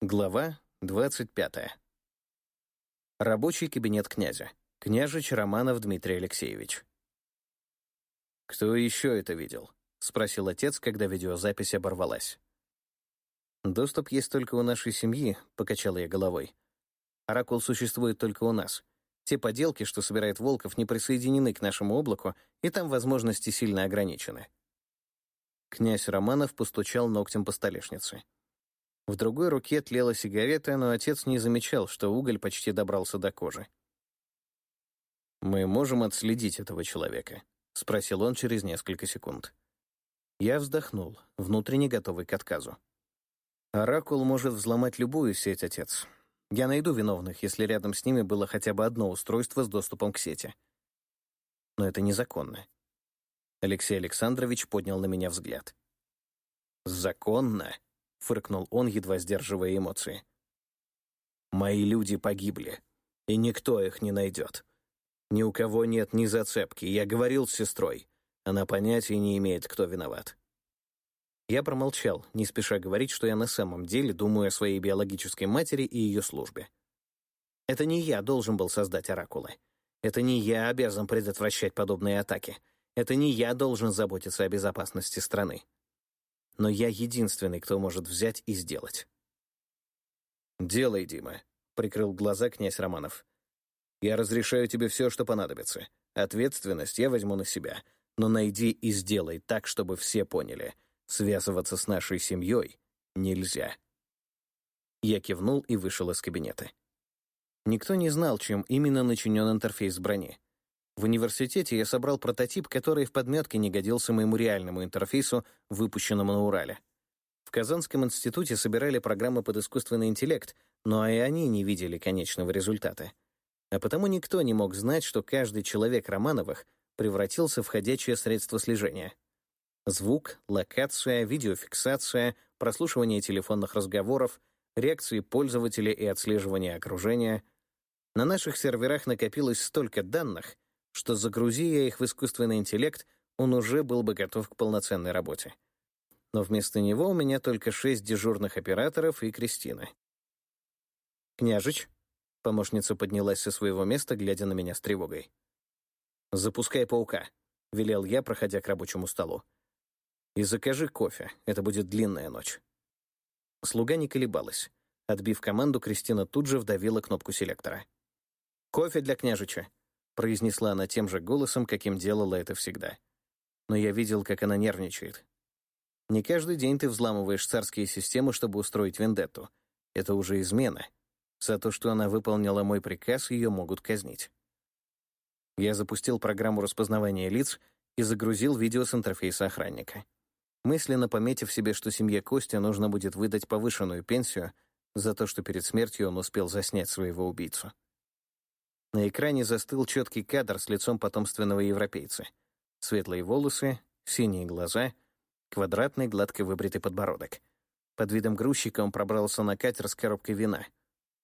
Глава 25. Рабочий кабинет князя. Княжич Романов Дмитрий Алексеевич. «Кто еще это видел?» — спросил отец, когда видеозапись оборвалась. «Доступ есть только у нашей семьи», — покачал я головой. «Оракул существует только у нас. Те поделки, что собирает Волков, не присоединены к нашему облаку, и там возможности сильно ограничены». Князь Романов постучал ногтем по столешнице. В другой руке тлела сигарета, но отец не замечал, что уголь почти добрался до кожи. «Мы можем отследить этого человека?» — спросил он через несколько секунд. Я вздохнул, внутренне готовый к отказу. «Оракул может взломать любую сеть, отец. Я найду виновных, если рядом с ними было хотя бы одно устройство с доступом к сети. Но это незаконно». Алексей Александрович поднял на меня взгляд. «Законно?» — фыркнул он, едва сдерживая эмоции. «Мои люди погибли, и никто их не найдет. Ни у кого нет ни зацепки, я говорил с сестрой. Она понятия не имеет, кто виноват». Я промолчал, не спеша говорить, что я на самом деле думаю о своей биологической матери и ее службе. Это не я должен был создать оракулы. Это не я обязан предотвращать подобные атаки. Это не я должен заботиться о безопасности страны но я единственный, кто может взять и сделать. «Делай, Дима», — прикрыл глаза князь Романов. «Я разрешаю тебе все, что понадобится. Ответственность я возьму на себя, но найди и сделай так, чтобы все поняли. Связываться с нашей семьей нельзя». Я кивнул и вышел из кабинета. Никто не знал, чем именно начинен интерфейс брони. В университете я собрал прототип, который в подметке не годился моему реальному интерфейсу, выпущенному на Урале. В Казанском институте собирали программы под искусственный интеллект, но и они не видели конечного результата. А потому никто не мог знать, что каждый человек Романовых превратился в ходячее средство слежения. Звук, локация, видеофиксация, прослушивание телефонных разговоров, реакции пользователя и отслеживание окружения. На наших серверах накопилось столько данных — что загрузи я их в искусственный интеллект, он уже был бы готов к полноценной работе. Но вместо него у меня только шесть дежурных операторов и Кристина. «Княжич?» — помощница поднялась со своего места, глядя на меня с тревогой. «Запускай паука», — велел я, проходя к рабочему столу. «И закажи кофе, это будет длинная ночь». Слуга не колебалась. Отбив команду, Кристина тут же вдавила кнопку селектора. «Кофе для княжича», произнесла она тем же голосом, каким делала это всегда. Но я видел, как она нервничает. Не каждый день ты взламываешь царские системы, чтобы устроить вендетту. Это уже измена. За то, что она выполнила мой приказ, ее могут казнить. Я запустил программу распознавания лиц и загрузил видео с интерфейса охранника. Мысленно пометив себе, что семье Костя нужно будет выдать повышенную пенсию за то, что перед смертью он успел заснять своего убийцу. На экране застыл четкий кадр с лицом потомственного европейца. Светлые волосы, синие глаза, квадратный гладко выбритый подбородок. Под видом грузчика он пробрался на катер с коробкой вина.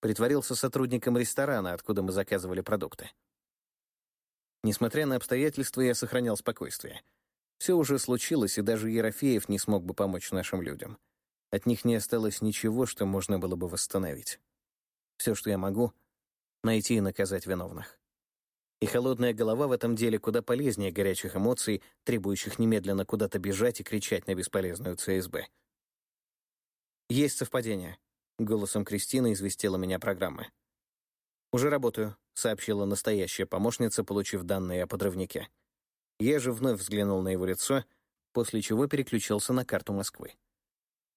Притворился сотрудником ресторана, откуда мы заказывали продукты. Несмотря на обстоятельства, я сохранял спокойствие. Все уже случилось, и даже Ерофеев не смог бы помочь нашим людям. От них не осталось ничего, что можно было бы восстановить. Все, что я могу — найти и наказать виновных. И холодная голова в этом деле куда полезнее горячих эмоций, требующих немедленно куда-то бежать и кричать на бесполезную ЦСБ. «Есть совпадение», — голосом Кристины известила меня программа. «Уже работаю», — сообщила настоящая помощница, получив данные о подрывнике. Я же вновь взглянул на его лицо, после чего переключился на карту Москвы.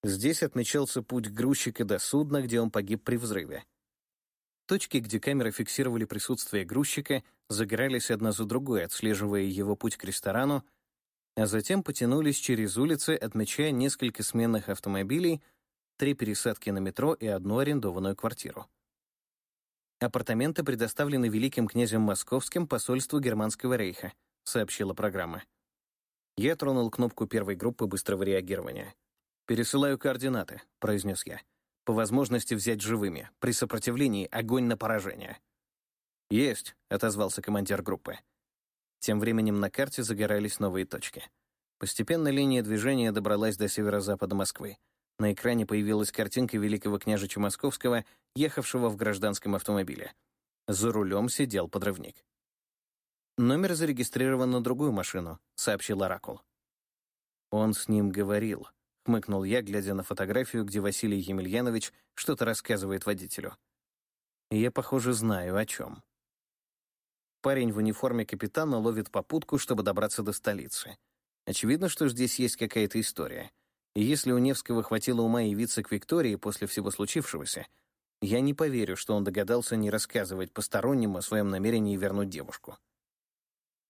Здесь отмечался путь грузчика до судна, где он погиб при взрыве. Точки, где камеры фиксировали присутствие грузчика, загорались одна за другой, отслеживая его путь к ресторану, а затем потянулись через улицы, отмечая несколько сменных автомобилей, три пересадки на метро и одну арендованную квартиру. «Апартаменты предоставлены великим князем Московским посольству Германского рейха», сообщила программа. Я тронул кнопку первой группы быстрого реагирования. «Пересылаю координаты», — произнес я по возможности взять живыми. При сопротивлении огонь на поражение. «Есть», — отозвался командир группы. Тем временем на карте загорались новые точки. Постепенно линия движения добралась до северо-запада Москвы. На экране появилась картинка великого княжича Московского, ехавшего в гражданском автомобиле. За рулем сидел подрывник. «Номер зарегистрирован на другую машину», — сообщил Оракул. «Он с ним говорил», — хмыкнул я, глядя на фотографию, где Василий Емельянович что-то рассказывает водителю. «Я, похоже, знаю, о чем». Парень в униформе капитана ловит попутку, чтобы добраться до столицы. Очевидно, что здесь есть какая-то история. И если у Невского хватило ума явиться к Виктории после всего случившегося, я не поверю, что он догадался не рассказывать посторонним о своем намерении вернуть девушку.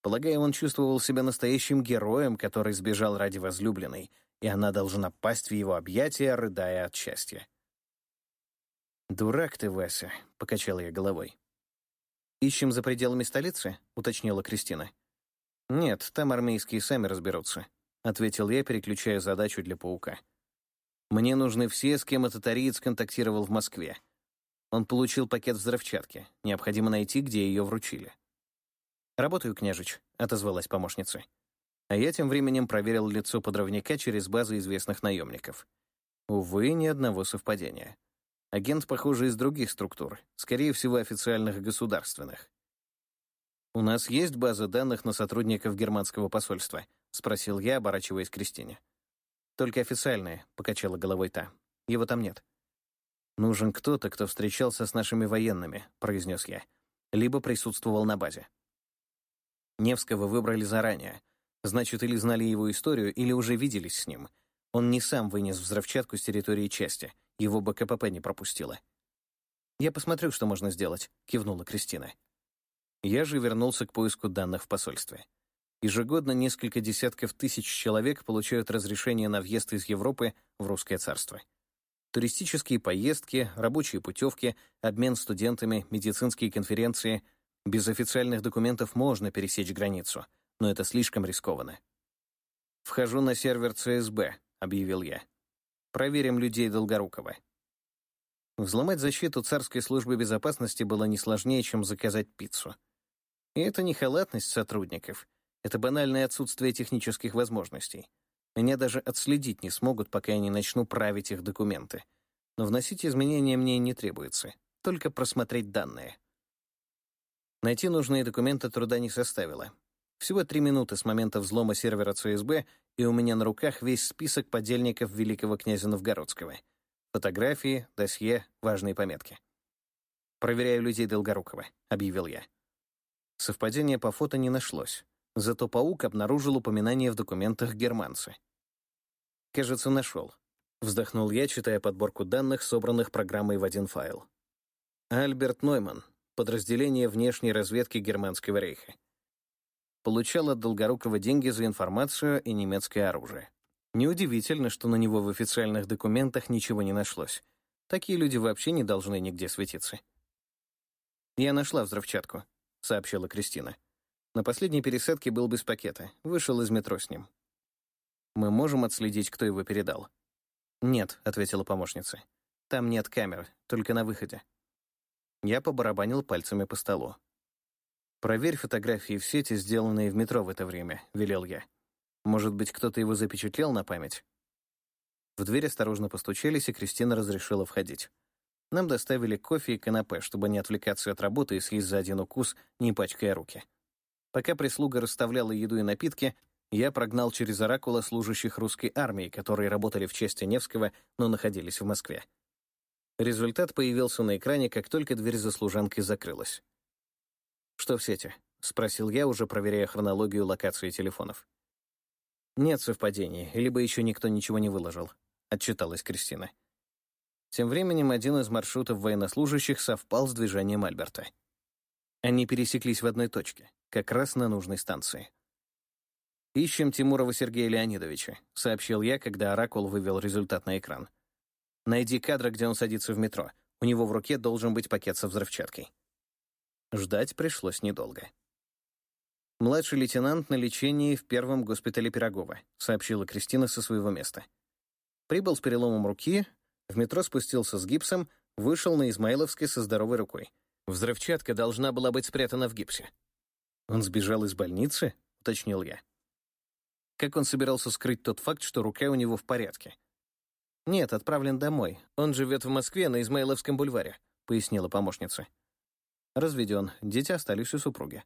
Полагаю, он чувствовал себя настоящим героем, который сбежал ради возлюбленной, и она должна пасть в его объятия, рыдая от счастья. «Дурак ты, Вася», — покачал я головой. «Ищем за пределами столицы?» — уточнила Кристина. «Нет, там армейские сами разберутся», — ответил я, переключая задачу для паука. «Мне нужны все, с кем этот ариец контактировал в Москве. Он получил пакет взрывчатки. Необходимо найти, где ее вручили». «Работаю, княжич», — отозвалась помощница. А я тем временем проверил лицо подрывника через базы известных наемников. Увы, ни одного совпадения. Агент, похоже, из других структур, скорее всего, официальных государственных. «У нас есть база данных на сотрудников германского посольства?» — спросил я, оборачиваясь к Кристине. «Только официальная», — покачала головой та. «Его там нет». «Нужен кто-то, кто встречался с нашими военными», — произнес я. «Либо присутствовал на базе». Невского выбрали заранее. Значит, или знали его историю, или уже виделись с ним. Он не сам вынес взрывчатку с территории части. Его бы КПП не пропустило. «Я посмотрю, что можно сделать», — кивнула Кристина. Я же вернулся к поиску данных в посольстве. Ежегодно несколько десятков тысяч человек получают разрешение на въезд из Европы в Русское царство. Туристические поездки, рабочие путевки, обмен студентами, медицинские конференции — без официальных документов можно пересечь границу, но это слишком рискованно. «Вхожу на сервер ЦСБ», — объявил я. «Проверим людей Долгорукова». Взломать защиту царской службы безопасности было не сложнее, чем заказать пиццу. И это не халатность сотрудников, это банальное отсутствие технических возможностей. Меня даже отследить не смогут, пока я не начну править их документы. Но вносить изменения мне не требуется, только просмотреть данные. Найти нужные документы труда не составило. Всего три минуты с момента взлома сервера ЦСБ, и у меня на руках весь список подельников великого князя Новгородского. Фотографии, досье, важные пометки. «Проверяю людей Долгорукова», — объявил я. Совпадения по фото не нашлось. Зато паук обнаружил упоминание в документах германца. «Кажется, нашел», — вздохнул я, читая подборку данных, собранных программой в один файл. Альберт Нойман, подразделение внешней разведки Германского рейха. Получал от Долгорукова деньги за информацию и немецкое оружие. Неудивительно, что на него в официальных документах ничего не нашлось. Такие люди вообще не должны нигде светиться. «Я нашла взрывчатку», — сообщила Кристина. На последней пересадке был без пакета. Вышел из метро с ним. «Мы можем отследить, кто его передал?» «Нет», — ответила помощница. «Там нет камер, только на выходе». Я побарабанил пальцами по столу. «Проверь фотографии в сети, сделанные в метро в это время», — велел я. «Может быть, кто-то его запечатлел на память?» В дверь осторожно постучались, и Кристина разрешила входить. Нам доставили кофе и канапе, чтобы не отвлекаться от работы и съесть за один укус, не пачкая руки. Пока прислуга расставляла еду и напитки, я прогнал через оракула служащих русской армии, которые работали в части Невского, но находились в Москве. Результат появился на экране, как только дверь за служанкой закрылась. «Что в сети?» — спросил я, уже проверяя хронологию локации телефонов. «Нет совпадений, либо еще никто ничего не выложил», — отчиталась Кристина. Тем временем один из маршрутов военнослужащих совпал с движением Альберта. Они пересеклись в одной точке, как раз на нужной станции. «Ищем Тимурова Сергея Леонидовича», — сообщил я, когда Оракул вывел результат на экран. Найди кадр, где он садится в метро. У него в руке должен быть пакет со взрывчаткой. Ждать пришлось недолго. «Младший лейтенант на лечении в первом госпитале Пирогова», сообщила Кристина со своего места. Прибыл с переломом руки, в метро спустился с гипсом, вышел на Измайловской со здоровой рукой. Взрывчатка должна была быть спрятана в гипсе. «Он сбежал из больницы?» — уточнил я. Как он собирался скрыть тот факт, что рука у него в порядке? «Нет, отправлен домой. Он живет в Москве на Измаиловском бульваре», — пояснила помощница. «Разведен. Дети остались у супруги».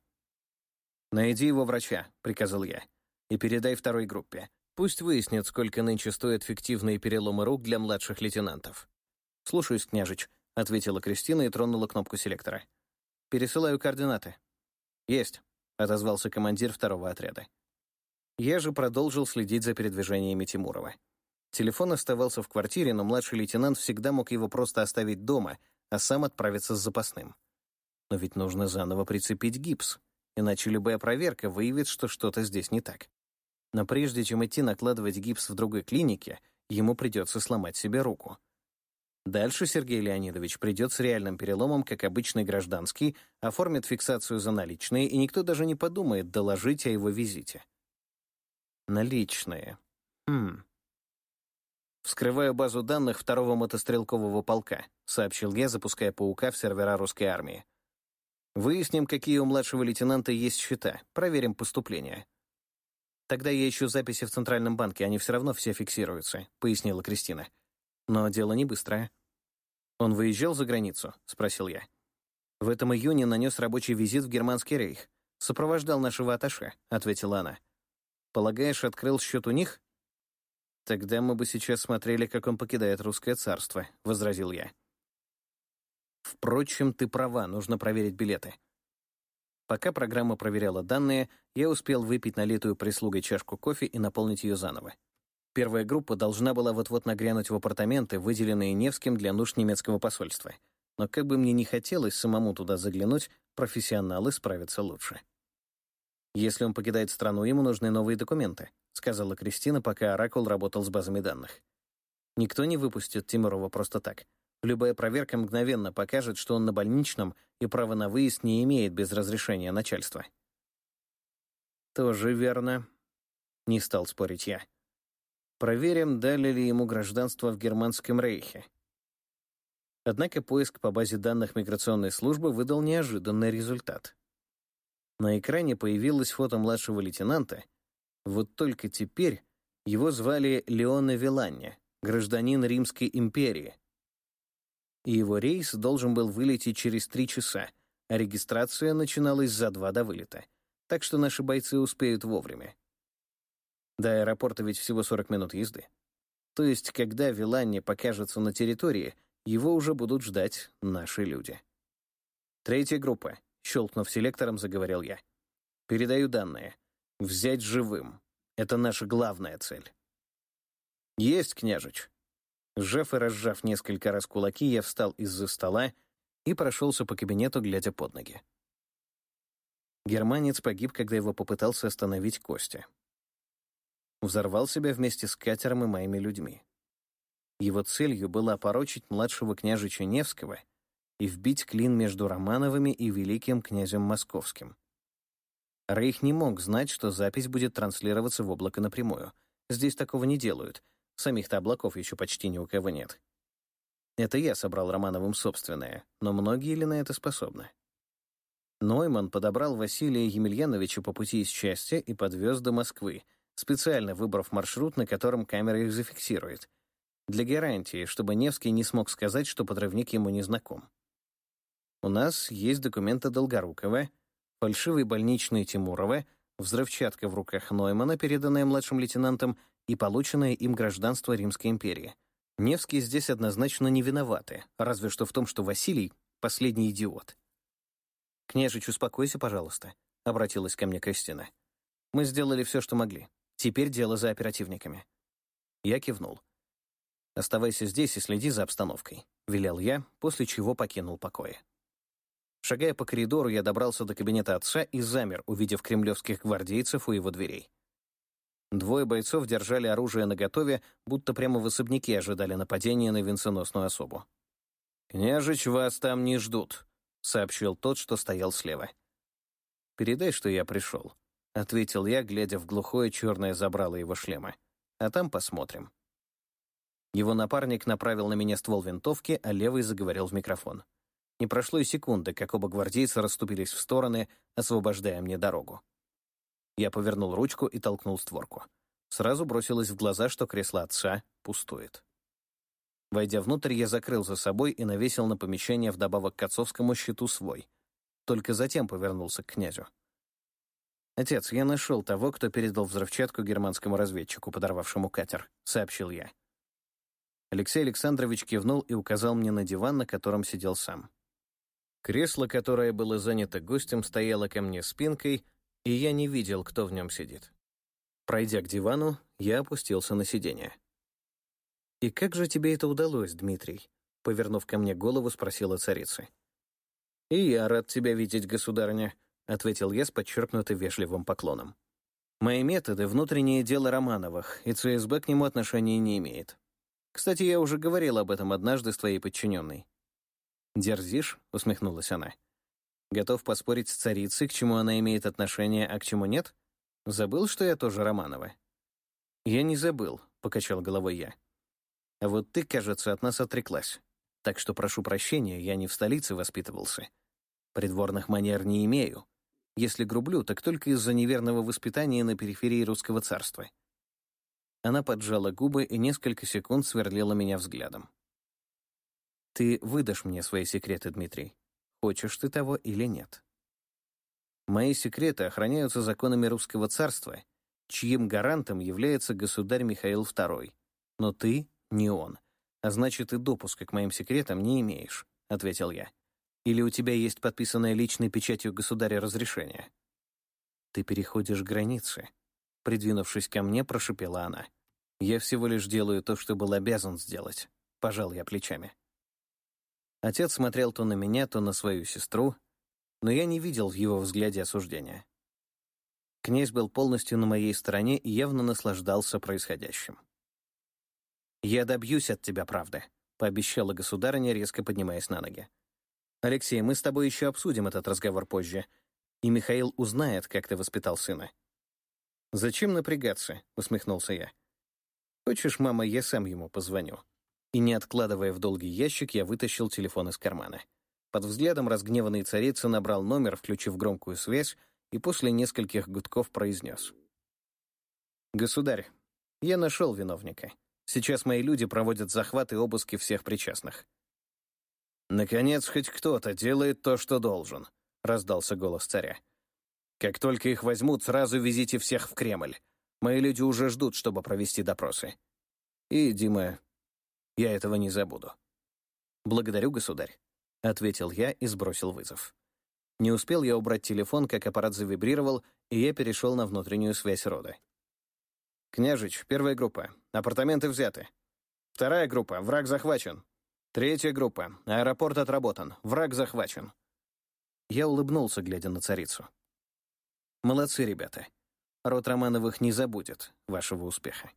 «Найди его врача», — приказал я, — «и передай второй группе. Пусть выяснит, сколько нынче стоят фиктивные переломы рук для младших лейтенантов». «Слушаюсь, княжич», — ответила Кристина и тронула кнопку селектора. «Пересылаю координаты». «Есть», — отозвался командир второго отряда. Я же продолжил следить за передвижениями Тимурова. Телефон оставался в квартире, но младший лейтенант всегда мог его просто оставить дома, а сам отправиться с запасным. Но ведь нужно заново прицепить гипс, иначе любая проверка выявит, что что-то здесь не так. Но прежде чем идти накладывать гипс в другой клинике, ему придется сломать себе руку. Дальше Сергей Леонидович придет с реальным переломом, как обычный гражданский, оформит фиксацию за наличные, и никто даже не подумает доложить о его визите. Наличные. Хм. «Вскрываю базу данных второго мотострелкового полка», — сообщил я, запуская паука в сервера русской армии. «Выясним, какие у младшего лейтенанта есть счета, проверим поступления». «Тогда я ищу записи в Центральном банке, они все равно все фиксируются», — пояснила Кристина. «Но дело не быстрое». «Он выезжал за границу?» — спросил я. «В этом июне нанес рабочий визит в Германский рейх. Сопровождал нашего аташе», — ответила она. «Полагаешь, открыл счет у них?» «Тогда мы бы сейчас смотрели, как он покидает русское царство», — возразил я. «Впрочем, ты права, нужно проверить билеты». Пока программа проверяла данные, я успел выпить налитую прислугой чашку кофе и наполнить ее заново. Первая группа должна была вот-вот нагрянуть в апартаменты, выделенные Невским для нужд немецкого посольства. Но как бы мне ни хотелось самому туда заглянуть, профессионалы справятся лучше. Если он покидает страну, ему нужны новые документы. — сказала Кристина, пока Оракул работал с базами данных. «Никто не выпустит Тимурова просто так. Любая проверка мгновенно покажет, что он на больничном и права на выезд не имеет без разрешения начальства». «Тоже верно», — не стал спорить я. «Проверим, дали ли ему гражданство в Германском рейхе». Однако поиск по базе данных миграционной службы выдал неожиданный результат. На экране появилось фото младшего лейтенанта, вот только теперь его звали Леоне Виланне, гражданин Римской империи. И его рейс должен был вылететь через три часа, а регистрация начиналась за два до вылета. Так что наши бойцы успеют вовремя. До аэропорта ведь всего 40 минут езды. То есть, когда Виланне покажется на территории, его уже будут ждать наши люди. Третья группа, щелкнув селектором, заговорил я. Передаю данные. Взять живым. Это наша главная цель. Есть, княжич. Сжав и разжав несколько раз кулаки, я встал из-за стола и прошелся по кабинету, глядя под ноги. Германец погиб, когда его попытался остановить Костя. Взорвал себя вместе с катером и моими людьми. Его целью было опорочить младшего княжича Невского и вбить клин между Романовыми и великим князем Московским. Рейх не мог знать, что запись будет транслироваться в облако напрямую. Здесь такого не делают. Самих-то облаков еще почти ни у кого нет. Это я собрал Романовым собственное, но многие ли на это способны? Нойман подобрал Василия Емельяновича по пути из счастья и подвез до Москвы, специально выбрав маршрут, на котором камера их зафиксирует. Для гарантии, чтобы Невский не смог сказать, что подрывник ему не знаком. У нас есть документы Долгорукова — фальшивый больничный Тимурова, взрывчатка в руках Ноймана, переданная младшим лейтенантом, и полученное им гражданство Римской империи. Невский здесь однозначно не виноваты, разве что в том, что Василий — последний идиот. «Княжич, успокойся, пожалуйста», — обратилась ко мне Кристина. «Мы сделали все, что могли. Теперь дело за оперативниками». Я кивнул. «Оставайся здесь и следи за обстановкой», — велел я, после чего покинул покои. Шагая по коридору, я добрался до кабинета отца и замер, увидев кремлевских гвардейцев у его дверей. Двое бойцов держали оружие наготове, будто прямо в особняке ожидали нападения на венценосную особу. «Княжич, вас там не ждут», — сообщил тот, что стоял слева. «Передай, что я пришел», — ответил я, глядя в глухое черное забрало его шлема. «А там посмотрим». Его напарник направил на меня ствол винтовки, а левый заговорил в микрофон. Не прошло и секунды, как оба гвардейца расступились в стороны, освобождая мне дорогу. Я повернул ручку и толкнул створку. Сразу бросилось в глаза, что кресло отца пустует. Войдя внутрь, я закрыл за собой и навесил на помещение вдобавок к отцовскому щиту свой. Только затем повернулся к князю. «Отец, я нашел того, кто передал взрывчатку германскому разведчику, подорвавшему катер», — сообщил я. Алексей Александрович кивнул и указал мне на диван, на котором сидел сам. Кресло, которое было занято гостем, стояло ко мне спинкой, и я не видел, кто в нем сидит. Пройдя к дивану, я опустился на сиденье. «И как же тебе это удалось, Дмитрий?» Повернув ко мне голову, спросила царица. «И я рад тебя видеть, государыня», — ответил я с подчеркнуто вежливым поклоном. «Мои методы — внутреннее дело Романовых, и ЦСБ к нему отношения не имеет. Кстати, я уже говорил об этом однажды с твоей подчиненной». «Дерзишь?» — усмехнулась она. «Готов поспорить с царицей, к чему она имеет отношение, а к чему нет? Забыл, что я тоже Романова?» «Я не забыл», — покачал головой я. А вот ты, кажется, от нас отреклась. Так что прошу прощения, я не в столице воспитывался. Придворных манер не имею. Если грублю, так только из-за неверного воспитания на периферии русского царства». Она поджала губы и несколько секунд сверлила меня взглядом. «Ты выдашь мне свои секреты, Дмитрий. Хочешь ты того или нет?» «Мои секреты охраняются законами русского царства, чьим гарантом является государь Михаил II. Но ты не он. А значит, и допуска к моим секретам не имеешь», — ответил я. «Или у тебя есть подписанное личной печатью государя разрешение?» «Ты переходишь границы», — придвинувшись ко мне, прошипела она. «Я всего лишь делаю то, что был обязан сделать», — пожал я плечами. Отец смотрел то на меня, то на свою сестру, но я не видел в его взгляде осуждения. Князь был полностью на моей стороне и явно наслаждался происходящим. «Я добьюсь от тебя правды», — пообещала государыня, резко поднимаясь на ноги. «Алексей, мы с тобой еще обсудим этот разговор позже, и Михаил узнает, как ты воспитал сына». «Зачем напрягаться?» — усмехнулся я. «Хочешь, мама, я сам ему позвоню». И, не откладывая в долгий ящик, я вытащил телефон из кармана. Под взглядом разгневанной царицы набрал номер, включив громкую связь, и после нескольких гудков произнес. «Государь, я нашел виновника. Сейчас мои люди проводят захват и обыски всех причастных. «Наконец, хоть кто-то делает то, что должен», — раздался голос царя. «Как только их возьмут, сразу везите всех в Кремль. Мои люди уже ждут, чтобы провести допросы. И, Дима, я этого не забуду». «Благодарю, государь», — ответил я и сбросил вызов. Не успел я убрать телефон, как аппарат завибрировал, и я перешел на внутреннюю связь рода. «Княжич, первая группа. Апартаменты взяты. Вторая группа. Враг захвачен. Третья группа. Аэропорт отработан. Враг захвачен». Я улыбнулся, глядя на царицу. «Молодцы, ребята. Род Романовых не забудет вашего успеха».